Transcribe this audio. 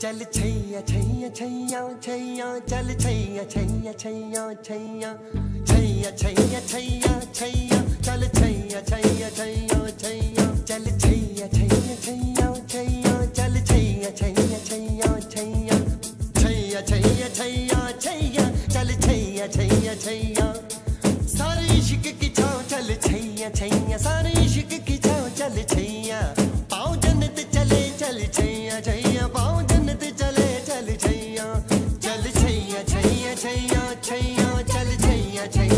चल छैया छैया छैया छैया चल छैया छैया छैया छैया छैया छैया छैया छैया चल छैया छैया छैया छैया चल छैया छैया छैया छैया चल छैया छैया छैया छैया छैया छैया छैया छैया चल छैया छैया छैया सारे इश्क की छाँव चल छैया छैया I take